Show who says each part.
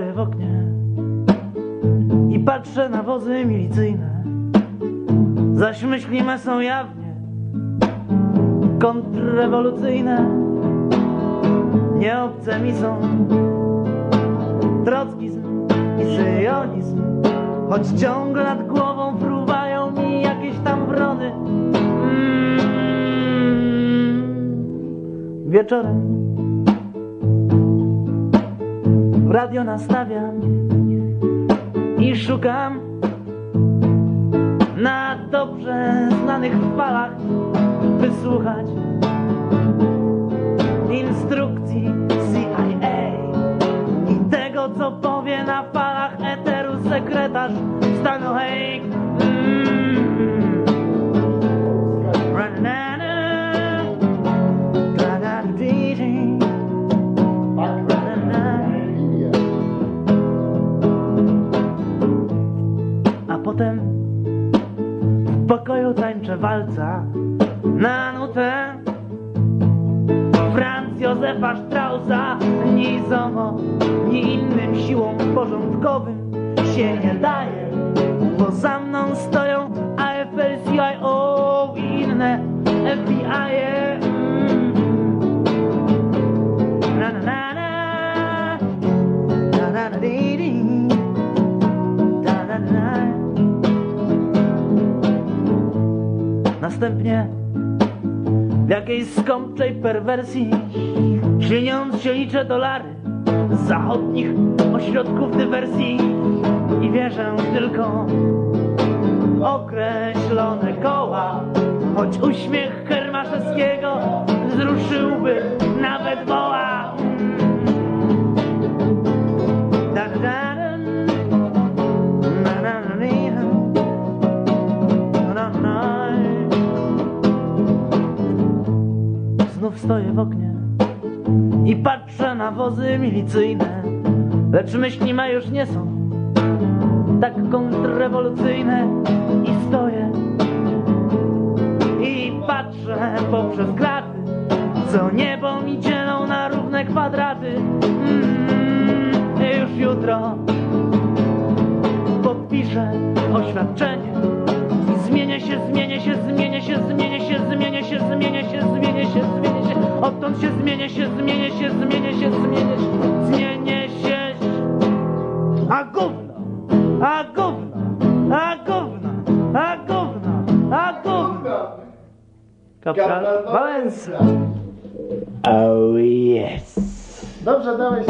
Speaker 1: w oknie i patrzę na wozy milicyjne, zaś myśli me są jawnie kontrrewolucyjne. Nie obce mi są trockizm i syjonizm, choć ciągle nad głową fruwają mi jakieś tam wrony. Mm. Wieczorem radio nastawiam i szukam na dobrze znanych falach wysłuchać instrukcji CIA i tego, co powie na falach eteru sekretarz stanu Hague. Potem w pokoju tańczę walca na nutę Franz Józefa Straussa Ni ZOMO, ni innym siłom porządkowym się nie daje Bo za mną stoją AFL, CIO i inne FBI -e. Następnie w jakiejś skąpczej perwersji Śliniąc się liczę dolary z zachodnich ośrodków dywersji I wierzę tylko w określone koła Choć uśmiech Hermaszewskiego Znów stoję w oknie i patrzę na wozy milicyjne, lecz myśli me już nie są tak kontrrewolucyjne i stoję i patrzę poprzez kraty, co niebo mi dzielą na równe kwadraty. Mm, już jutro Kapral Wałęsa. Oh yes.
Speaker 2: Dobrze, dałeś.